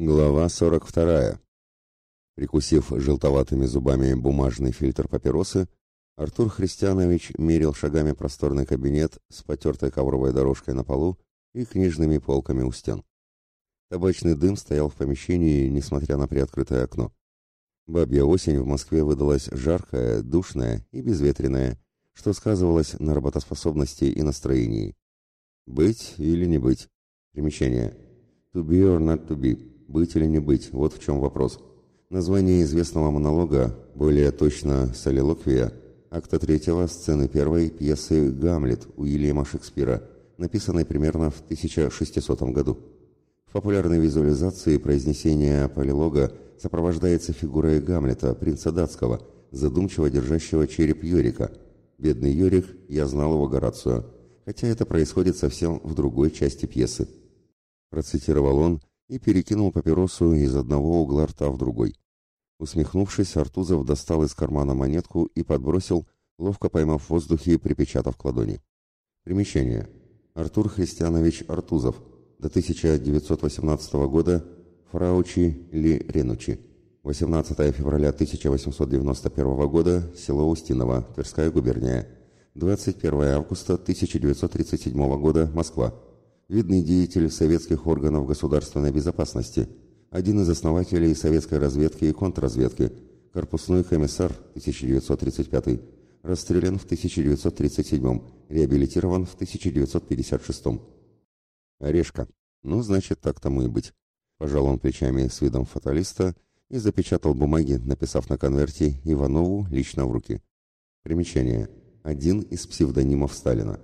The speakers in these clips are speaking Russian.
Глава 42. Прикусив желтоватыми зубами бумажный фильтр папиросы, Артур Христианович мерил шагами просторный кабинет с потертой ковровой дорожкой на полу и книжными полками у стен. Табачный дым стоял в помещении, несмотря на приоткрытое окно. Бабья осень в Москве выдалась жаркая, душная и безветренная, что сказывалось на работоспособности и настроении. Быть или не быть? Примечание. To be or not to be. Быть или не быть, вот в чем вопрос. Название известного монолога, более точно солилоквия, акта третьего, сцены первой пьесы «Гамлет» Уильяма Шекспира, написанной примерно в 1600 году. В популярной визуализации произнесение полилога сопровождается фигурой Гамлета, принца датского, задумчиво держащего череп Йорика. Бедный Йорик, я знал его Горацио, хотя это происходит совсем в другой части пьесы. Процитировал он и перекинул папиросу из одного угла рта в другой. Усмехнувшись, Артузов достал из кармана монетку и подбросил, ловко поймав в воздухе и припечатав к ладони. Примечание. Артур Христианович Артузов. До 1918 года Фраучи Ли Ренучи. 18 февраля 1891 года. Село Устиново, Тверская губерния. 21 августа 1937 года. Москва видный деятель советских органов государственной безопасности, один из основателей советской разведки и контрразведки, корпусной комиссар 1935, расстрелян в 1937, реабилитирован в 1956. Орешка. Ну, значит, так тому и быть. Пожал он плечами с видом фаталиста и запечатал бумаги, написав на конверте Иванову лично в руки. Примечание. Один из псевдонимов Сталина.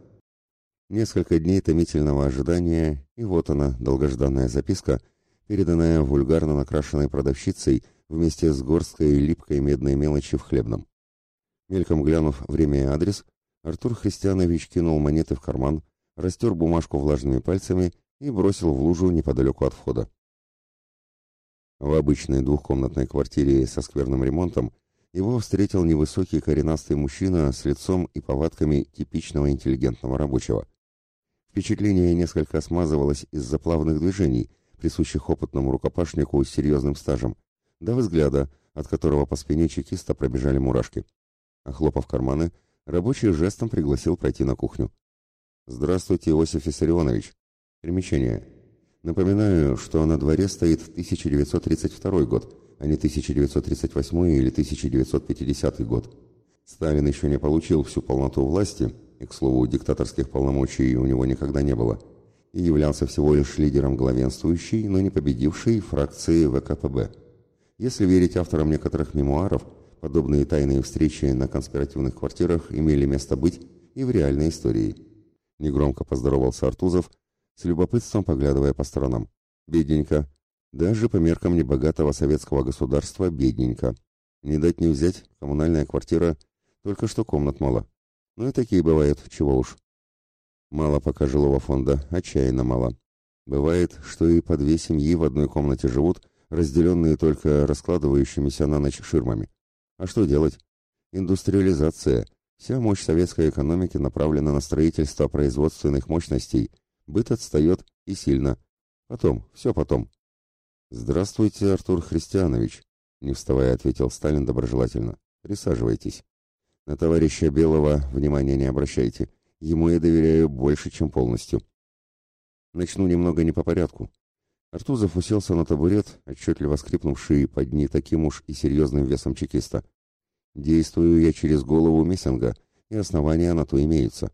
Несколько дней томительного ожидания, и вот она, долгожданная записка, переданная вульгарно накрашенной продавщицей вместе с горсткой липкой медной мелочи в хлебном. Мельком глянув время и адрес, Артур Христианович кинул монеты в карман, растер бумажку влажными пальцами и бросил в лужу неподалеку от входа. В обычной двухкомнатной квартире со скверным ремонтом его встретил невысокий коренастый мужчина с лицом и повадками типичного интеллигентного рабочего. Впечатление несколько смазывалось из-за плавных движений, присущих опытному рукопашнику с серьезным стажем, до взгляда, от которого по спине чекиста пробежали мурашки. Охлопав карманы, рабочий жестом пригласил пройти на кухню. «Здравствуйте, Иосиф Виссарионович. Примечание. Напоминаю, что на дворе стоит 1932 год, а не 1938 или 1950 год. Сталин еще не получил всю полноту власти, и, к слову, диктаторских полномочий у него никогда не было, и являлся всего лишь лидером главенствующей, но не победившей фракции ВКПБ. Если верить авторам некоторых мемуаров, подобные тайные встречи на конспиративных квартирах имели место быть и в реальной истории. Негромко поздоровался Артузов, с любопытством поглядывая по сторонам. Бедненько. Даже по меркам небогатого советского государства бедненько. Не дать не взять, коммунальная квартира, только что комнат мало. Ну и такие бывают, чего уж. Мало пока жилого фонда, отчаянно мало. Бывает, что и по две семьи в одной комнате живут, разделенные только раскладывающимися на ночь ширмами. А что делать? Индустриализация. Вся мощь советской экономики направлена на строительство производственных мощностей. Быт отстает и сильно. Потом, все потом. «Здравствуйте, Артур Христианович», — не вставая ответил Сталин доброжелательно. «Присаживайтесь». На товарища Белого внимания не обращайте. Ему я доверяю больше, чем полностью. Начну немного не по порядку. Артузов уселся на табурет, отчетливо скрипнувший под не таким уж и серьезным весом чекиста. Действую я через голову Мессинга, и основания на то имеются.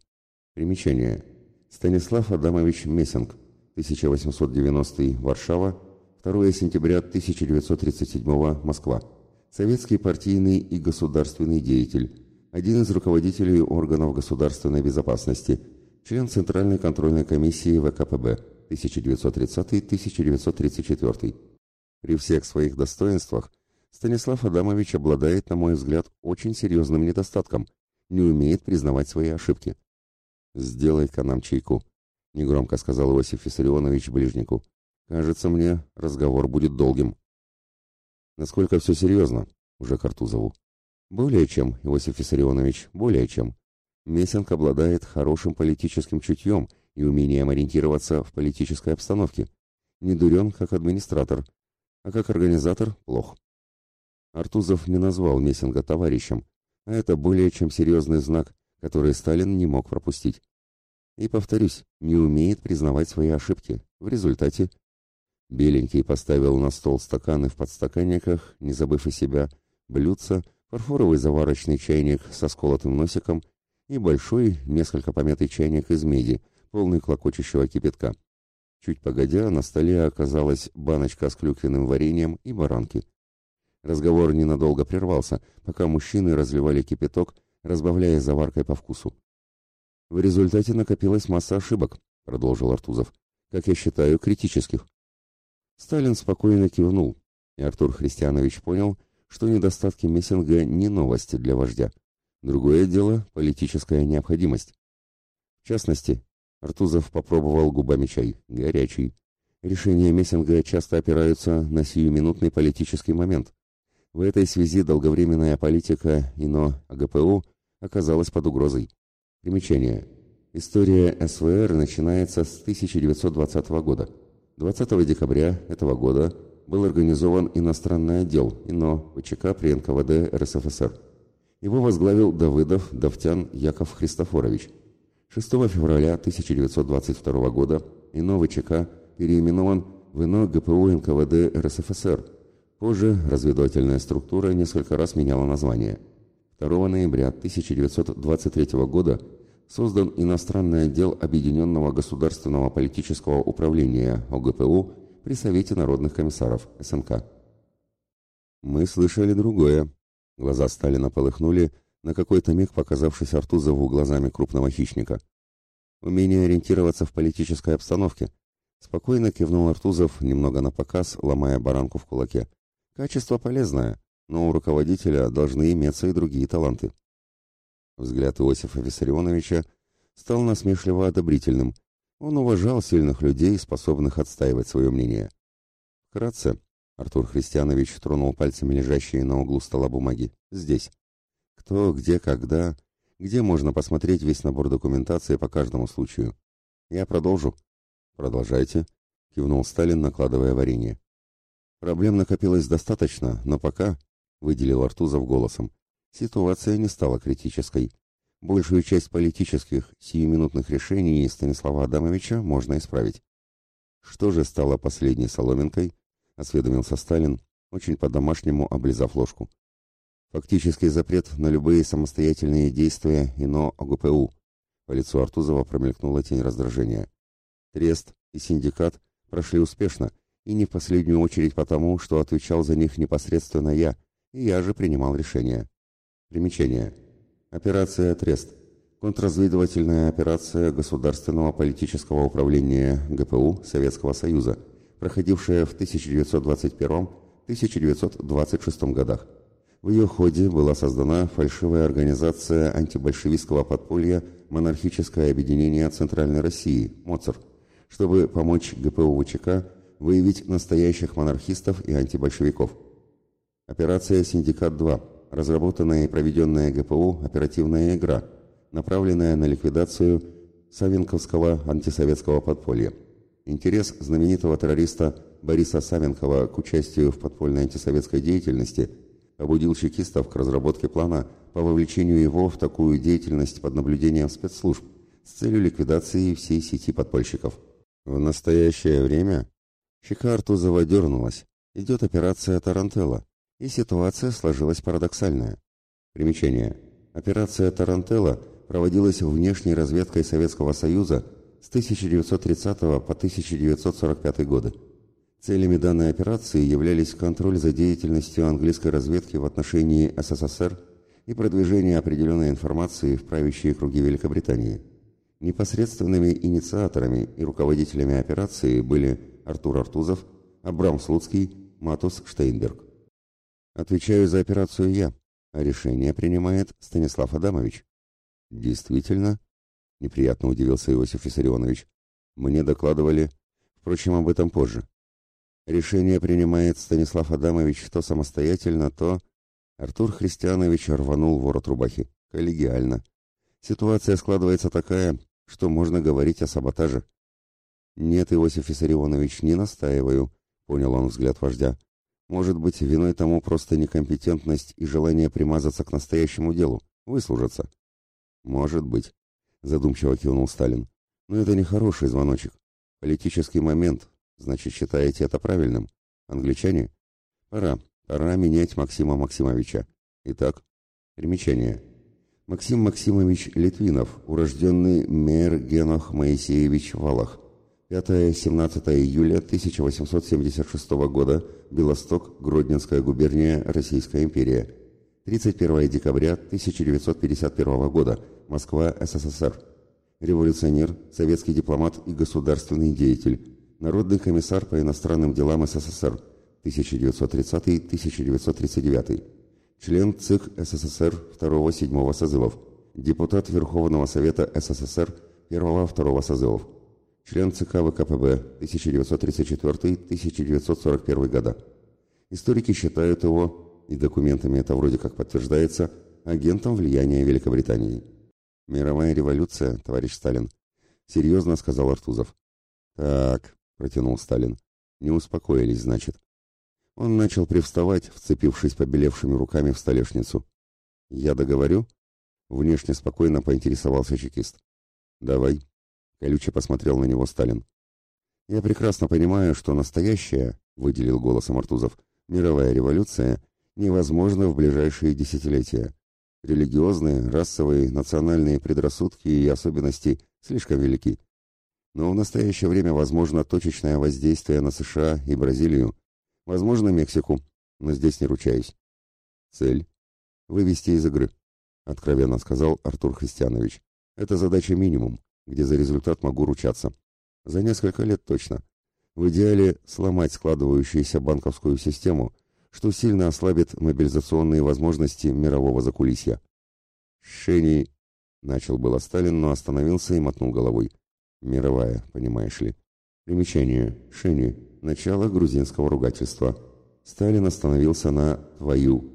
Примечание. Станислав Адамович Мессинг, 1890 Варшава, 2 сентября 1937 Москва. Советский партийный и государственный деятель, один из руководителей органов государственной безопасности, член Центральной контрольной комиссии ВКПБ 1930-1934. При всех своих достоинствах Станислав Адамович обладает, на мой взгляд, очень серьезным недостатком, не умеет признавать свои ошибки. «Сделай-ка нам чайку», — негромко сказал Иосиф Виссарионович Ближнику. «Кажется мне, разговор будет долгим». «Насколько все серьезно?» — уже Картузову. Более чем, Иосиф Виссарионович, более чем. Мессинг обладает хорошим политическим чутьем и умением ориентироваться в политической обстановке. Не дурен, как администратор, а как организатор – плох. Артузов не назвал Мессинга товарищем, а это более чем серьезный знак, который Сталин не мог пропустить. И, повторюсь, не умеет признавать свои ошибки. В результате Беленький поставил на стол стаканы в подстаканниках, не забыв и себя, блюдца, фарфоровый заварочный чайник со сколотым носиком и большой, несколько помятый чайник из меди, полный клокочущего кипятка. Чуть погодя, на столе оказалась баночка с клюквенным вареньем и баранки. Разговор ненадолго прервался, пока мужчины разливали кипяток, разбавляя заваркой по вкусу. «В результате накопилась масса ошибок», — продолжил Артузов. «Как я считаю, критических. Сталин спокойно кивнул, и Артур Христианович понял, что недостатки Мессинга не новости для вождя. Другое дело – политическая необходимость. В частности, Артузов попробовал губами чай, горячий. Решения Мессинга часто опираются на сиюминутный политический момент. В этой связи долговременная политика ИНО АГПУ оказалась под угрозой. Примечание. История СВР начинается с 1920 года. 20 декабря этого года был организован иностранный отдел ИНО ВЧК при НКВД РСФСР. Его возглавил Давыдов Давтян Яков Христофорович. 6 февраля 1922 года ИНО ВЧК переименован в ИНО ГПУ НКВД РСФСР. Позже разведывательная структура несколько раз меняла название. 2 ноября 1923 года создан иностранный отдел Объединенного государственного политического управления ОГПУ при Совете народных комиссаров СНК. Мы слышали другое. Глаза Сталина полыхнули, на какой-то миг показавшись Артузову глазами крупного хищника. Умение ориентироваться в политической обстановке. Спокойно кивнул Артузов, немного на показ, ломая баранку в кулаке. Качество полезное, но у руководителя должны иметься и другие таланты. Взгляд Иосифа Виссарионовича стал насмешливо одобрительным. Он уважал сильных людей, способных отстаивать свое мнение. Вкратце, Артур Христианович тронул пальцами лежащие на углу стола бумаги. Здесь. Кто, где, когда, где можно посмотреть весь набор документации по каждому случаю. Я продолжу. Продолжайте, кивнул Сталин, накладывая варенье. Проблем накопилось достаточно, но пока, выделил Артузов голосом, Ситуация не стала критической. Большую часть политических, сиюминутных решений Станислава Адамовича можно исправить. Что же стало последней соломинкой? Осведомился Сталин, очень по-домашнему облизав ложку. Фактический запрет на любые самостоятельные действия ИНО ОГПУ. По лицу Артузова промелькнула тень раздражения. Трест и синдикат прошли успешно, и не в последнюю очередь потому, что отвечал за них непосредственно я, и я же принимал решения. Примечание. Операция «Трест». Контрразведывательная операция Государственного политического управления ГПУ Советского Союза, проходившая в 1921-1926 годах. В ее ходе была создана фальшивая организация антибольшевистского подполья «Монархическое объединение Центральной России» МОЦАР, чтобы помочь ГПУ ВЧК выявить настоящих монархистов и антибольшевиков. Операция «Синдикат-2» разработанная и проведенная ГПУ оперативная игра, направленная на ликвидацию Савинковского антисоветского подполья. Интерес знаменитого террориста Бориса Савинкова к участию в подпольной антисоветской деятельности побудил чекистов к разработке плана по вовлечению его в такую деятельность под наблюдением спецслужб с целью ликвидации всей сети подпольщиков. В настоящее время щека Артузова дернулась. Идет операция «Тарантелла», и ситуация сложилась парадоксальная. Примечание. Операция «Тарантелла» проводилась внешней разведкой Советского Союза с 1930 по 1945 годы. Целями данной операции являлись контроль за деятельностью английской разведки в отношении СССР и продвижение определенной информации в правящие круги Великобритании. Непосредственными инициаторами и руководителями операции были Артур Артузов, Абрам Слуцкий, Матус Штейнберг. Отвечаю за операцию я, а решение принимает Станислав Адамович. Действительно? Неприятно удивился Иосиф Виссарионович. Мне докладывали, впрочем, об этом позже. Решение принимает Станислав Адамович то самостоятельно, то... Артур Христианович рванул ворот рубахи. Коллегиально. Ситуация складывается такая, что можно говорить о саботаже. Нет, Иосиф Виссарионович, не настаиваю, понял он взгляд вождя. Может быть, виной тому просто некомпетентность и желание примазаться к настоящему делу, выслужиться. Может быть, задумчиво кивнул Сталин. Но это не хороший звоночек. Политический момент. Значит, считаете это правильным? Англичане? Пора, пора менять Максима Максимовича. Итак, примечание. Максим Максимович Литвинов, урожденный мэр Моисеевич Валах. 5-17 июля 1876 года, Белосток, Гродненская губерния, Российская империя. 31 декабря 1951 года, Москва, СССР. Революционер, советский дипломат и государственный деятель. Народный комиссар по иностранным делам СССР 1930-1939 член ЦИК СССР 2-7 созывов, депутат Верховного Совета СССР 1-2 созывов, член ЦК ВКПБ 1934-1941 года. Историки считают его, и документами это вроде как подтверждается, агентом влияния Великобритании. «Мировая революция, товарищ Сталин», — серьезно сказал Артузов. «Так», — протянул Сталин, — «не успокоились, значит». Он начал привставать, вцепившись побелевшими руками в столешницу. «Я договорю?» Внешне спокойно поинтересовался чекист. «Давай», — колюче посмотрел на него Сталин. «Я прекрасно понимаю, что настоящая, — выделил голосом Артузов, — мировая революция невозможна в ближайшие десятилетия. Религиозные, расовые, национальные предрассудки и особенности слишком велики. Но в настоящее время возможно точечное воздействие на США и Бразилию, Возможно, Мексику, но здесь не ручаюсь. Цель — вывести из игры, откровенно сказал Артур Христианович. Это задача минимум, где за результат могу ручаться. За несколько лет точно. В идеале сломать складывающуюся банковскую систему, что сильно ослабит мобилизационные возможности мирового закулисья. Шени... Начал было Сталин, но остановился и мотнул головой. Мировая, понимаешь ли. Примечание. Шени. Начало грузинского ругательства. Сталин остановился на «твою».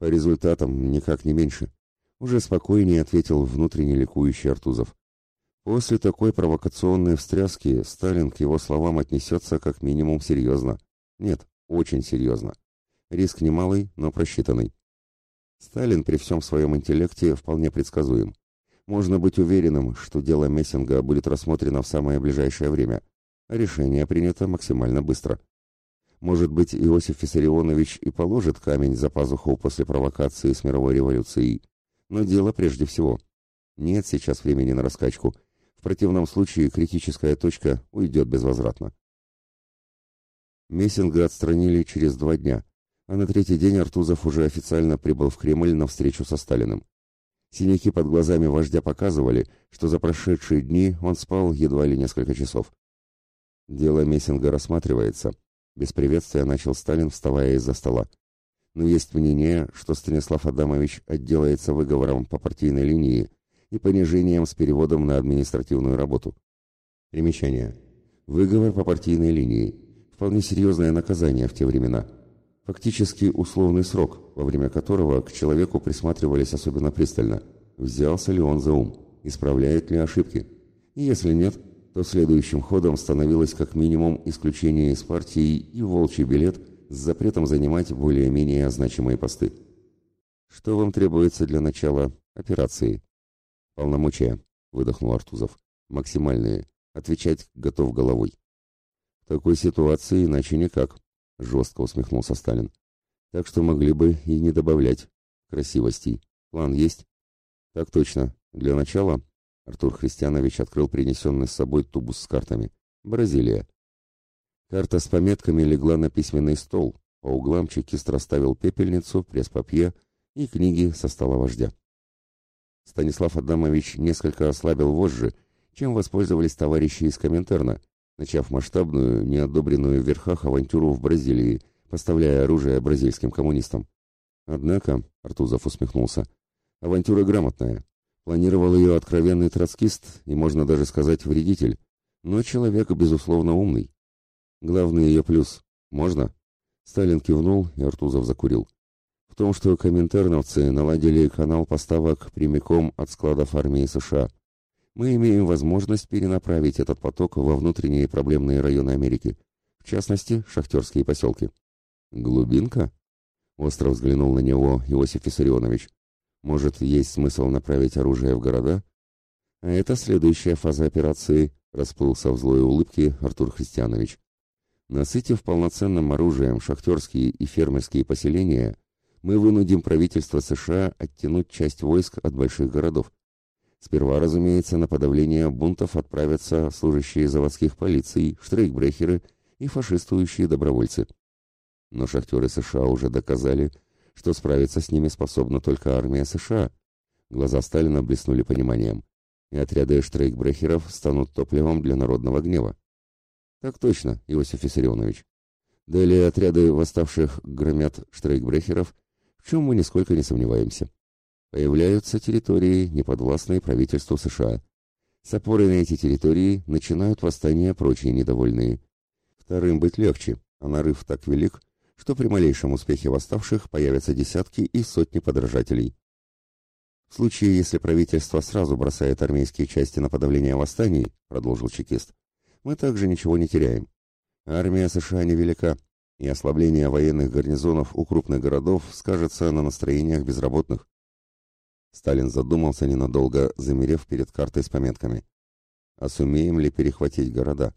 По результатам никак не меньше. Уже спокойнее ответил внутренне ликующий Артузов. После такой провокационной встряски Сталин к его словам отнесется как минимум серьезно. Нет, очень серьезно. Риск немалый, но просчитанный. Сталин при всем своем интеллекте вполне предсказуем. Можно быть уверенным, что дело Мессинга будет рассмотрено в самое ближайшее время – решение принято максимально быстро. Может быть, Иосиф Виссарионович и положит камень за пазуху после провокации с мировой революцией, но дело прежде всего. Нет сейчас времени на раскачку. В противном случае критическая точка уйдет безвозвратно. Мессинга отстранили через два дня, а на третий день Артузов уже официально прибыл в Кремль на встречу со Сталиным. Синяки под глазами вождя показывали, что за прошедшие дни он спал едва ли несколько часов. Дело Мессинга рассматривается. Без приветствия начал Сталин, вставая из-за стола. Но есть мнение, что Станислав Адамович отделается выговором по партийной линии и понижением с переводом на административную работу. Примечание. Выговор по партийной линии. Вполне серьезное наказание в те времена. Фактически условный срок, во время которого к человеку присматривались особенно пристально. Взялся ли он за ум? Исправляет ли ошибки? И если нет, то следующим ходом становилось как минимум исключение из партии и волчий билет с запретом занимать более-менее значимые посты. Что вам требуется для начала операции? Полномочия, выдохнул Артузов. Максимальные. Отвечать готов головой. В такой ситуации иначе никак, жестко усмехнулся Сталин. Так что могли бы и не добавлять красивостей. План есть? Так точно. Для начала Артур Христианович открыл принесенный с собой тубус с картами. Бразилия. Карта с пометками легла на письменный стол. По углам чекист расставил пепельницу, пресс-папье и книги со стола вождя. Станислав Адамович несколько ослабил вожжи, чем воспользовались товарищи из Коминтерна, начав масштабную, неодобренную в верхах авантюру в Бразилии, поставляя оружие бразильским коммунистам. Однако, Артузов усмехнулся, авантюра грамотная, Планировал ее откровенный троцкист и, можно даже сказать, вредитель, но человек, безусловно, умный. Главный ее плюс. Можно? Сталин кивнул, и Артузов закурил. В том, что коминтерновцы наладили канал поставок прямиком от складов армии США. Мы имеем возможность перенаправить этот поток во внутренние проблемные районы Америки, в частности, шахтерские поселки. Глубинка? Остро взглянул на него Иосиф Виссарионович. Может, есть смысл направить оружие в города? А это следующая фаза операции, расплылся в злой улыбке Артур Христианович. Насытив полноценным оружием шахтерские и фермерские поселения, мы вынудим правительство США оттянуть часть войск от больших городов. Сперва, разумеется, на подавление бунтов отправятся служащие заводских полиций, штрейкбрехеры и фашистующие добровольцы. Но шахтеры США уже доказали, что справиться с ними способна только армия США. Глаза Сталина блеснули пониманием, и отряды штрейкбрехеров станут топливом для народного гнева. Так точно, Иосиф Виссарионович. Далее отряды восставших громят штрейкбрехеров, в чем мы нисколько не сомневаемся. Появляются территории, неподвластные правительству США. С опорой на эти территории начинают восстания прочие недовольные. Вторым быть легче, а нарыв так велик, что при малейшем успехе восставших появятся десятки и сотни подражателей. В случае, если правительство сразу бросает армейские части на подавление восстаний, продолжил чекист, мы также ничего не теряем. Армия США невелика, и ослабление военных гарнизонов у крупных городов скажется на настроениях безработных. Сталин задумался ненадолго, замерев перед картой с пометками. А сумеем ли перехватить города?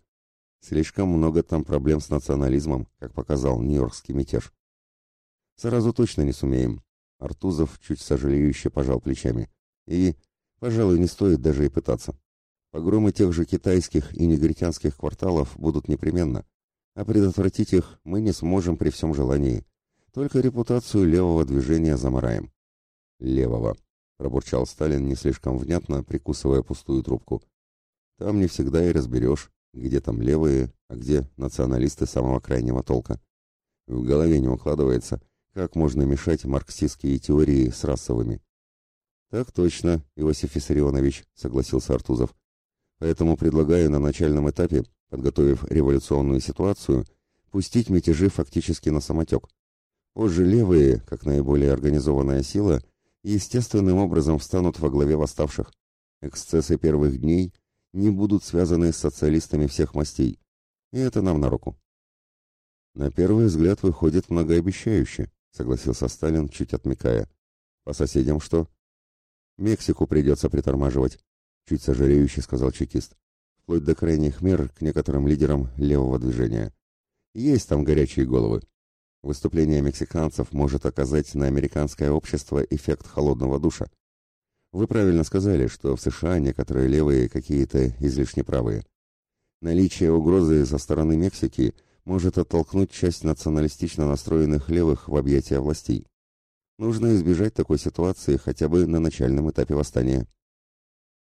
Слишком много там проблем с национализмом, как показал Нью-Йоркский мятеж. Сразу точно не сумеем. Артузов чуть сожалеюще пожал плечами. И, пожалуй, не стоит даже и пытаться. Погромы тех же китайских и негритянских кварталов будут непременно, а предотвратить их мы не сможем при всем желании. Только репутацию левого движения замараем. Левого, пробурчал Сталин не слишком внятно, прикусывая пустую трубку. Там не всегда и разберешь где там левые, а где националисты самого крайнего толка. В голове не укладывается, как можно мешать марксистские теории с расовыми. Так точно, Иосиф Виссарионович, согласился Артузов. Поэтому предлагаю на начальном этапе, подготовив революционную ситуацию, пустить мятежи фактически на самотек. Позже левые, как наиболее организованная сила, естественным образом встанут во главе восставших. Эксцессы первых дней не будут связаны с социалистами всех мастей, и это нам на руку. На первый взгляд выходит многообещающе, согласился Сталин, чуть отмекая. По соседям что? Мексику придется притормаживать, чуть сожалеюще сказал чекист. Вплоть до крайних мер к некоторым лидерам левого движения. Есть там горячие головы. Выступление мексиканцев может оказать на американское общество эффект холодного душа. Вы правильно сказали, что в США некоторые левые какие-то излишне правые. Наличие угрозы со стороны Мексики может оттолкнуть часть националистично настроенных левых в объятия властей. Нужно избежать такой ситуации хотя бы на начальном этапе восстания.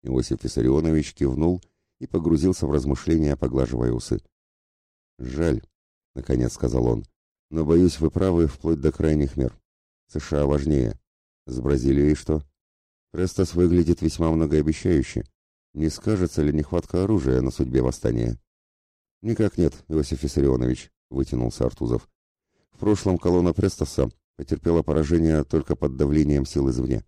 Иосиф Виссарионович кивнул и погрузился в размышления, поглаживая усы. «Жаль», — наконец сказал он, — «но, боюсь, вы правы вплоть до крайних мер. США важнее. С Бразилией что?» Престас выглядит весьма многообещающе. Не скажется ли нехватка оружия на судьбе восстания? Никак нет, Иосиф Виссарионович, вытянулся Артузов. В прошлом колонна Престаса потерпела поражение только под давлением сил извне.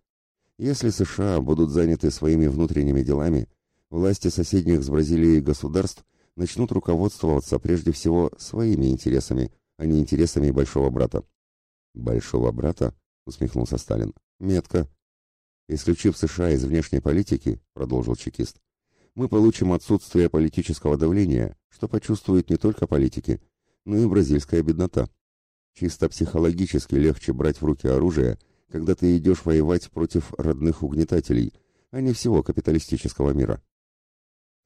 Если США будут заняты своими внутренними делами, власти соседних с Бразилией государств начнут руководствоваться прежде всего своими интересами, а не интересами большого брата. Большого брата? усмехнулся Сталин. Метко. Исключив США из внешней политики, продолжил чекист, мы получим отсутствие политического давления, что почувствуют не только политики, но и бразильская беднота. Чисто психологически легче брать в руки оружие, когда ты идешь воевать против родных угнетателей, а не всего капиталистического мира.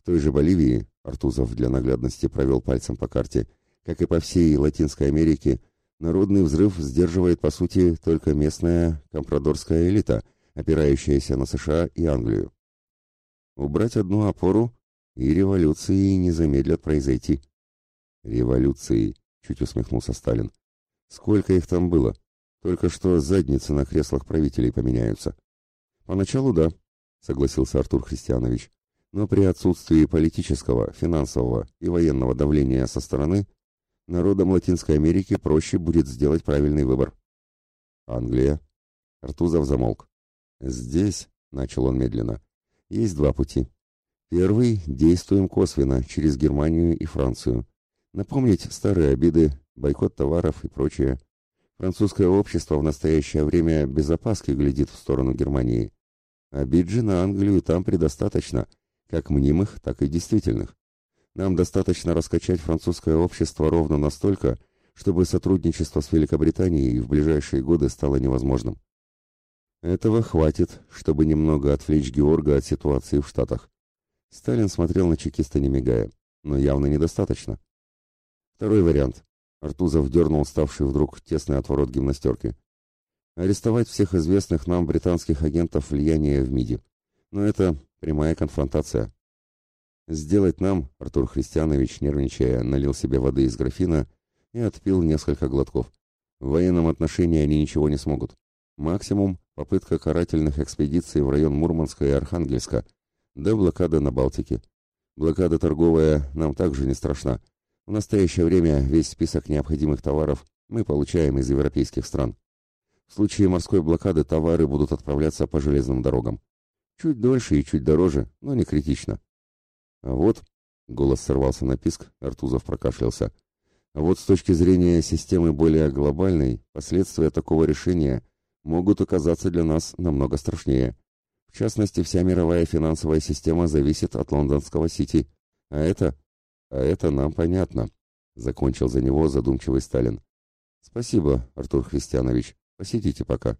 В той же Боливии, Артузов для наглядности провел пальцем по карте, как и по всей Латинской Америке, народный взрыв сдерживает по сути только местная компрадорская элита – опирающаяся на США и Англию. Убрать одну опору, и революции не замедлят произойти. Революции, чуть усмехнулся Сталин. Сколько их там было? Только что задницы на креслах правителей поменяются. Поначалу да, согласился Артур Христианович. Но при отсутствии политического, финансового и военного давления со стороны народам Латинской Америки проще будет сделать правильный выбор. Англия. Артузов замолк. Здесь, начал он медленно, есть два пути. Первый – действуем косвенно, через Германию и Францию. Напомнить старые обиды, бойкот товаров и прочее. Французское общество в настоящее время без опаски глядит в сторону Германии. Обид же на Англию там предостаточно, как мнимых, так и действительных. Нам достаточно раскачать французское общество ровно настолько, чтобы сотрудничество с Великобританией в ближайшие годы стало невозможным. Этого хватит, чтобы немного отвлечь Георга от ситуации в Штатах. Сталин смотрел на чекиста не мигая, но явно недостаточно. Второй вариант. Артузов дернул ставший вдруг тесный отворот гимнастерки. Арестовать всех известных нам британских агентов влияния в МИДе. Но это прямая конфронтация. Сделать нам, Артур Христианович, нервничая, налил себе воды из графина и отпил несколько глотков. В военном отношении они ничего не смогут. Максимум – попытка карательных экспедиций в район Мурманска и Архангельска, да блокада на Балтике. Блокада торговая нам также не страшна. В настоящее время весь список необходимых товаров мы получаем из европейских стран. В случае морской блокады товары будут отправляться по железным дорогам. Чуть дольше и чуть дороже, но не критично. А вот, голос сорвался на писк, Артузов прокашлялся. А вот с точки зрения системы более глобальной, последствия такого решения могут оказаться для нас намного страшнее. В частности, вся мировая финансовая система зависит от лондонского Сити. А это... А это нам понятно. Закончил за него задумчивый Сталин. Спасибо, Артур Христианович. Посидите пока.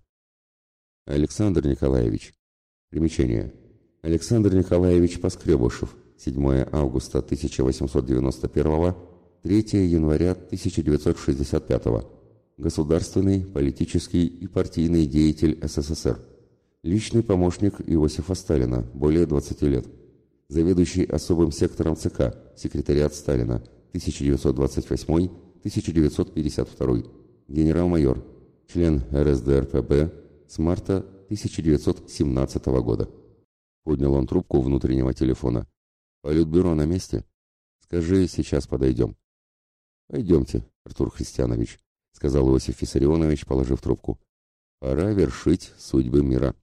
Александр Николаевич. Примечание. Александр Николаевич Поскребышев. 7 августа 1891 3 января 1965 Государственный, политический и партийный деятель СССР. Lичный помощник Иосифа Сталина, более 20 лет. Заведующий особым сектором ЦК, секретариат Сталина, 1928-1952. Генерал-майор, член РСДРПб с марта 1917 года. Поднял он трубку внутреннего телефона. Политбюро на месте? Скажи, сейчас подойдем. Пойдемте, Артур Христианович, сказал Иосиф Виссарионович, положив трубку. Пора вершить судьбы мира.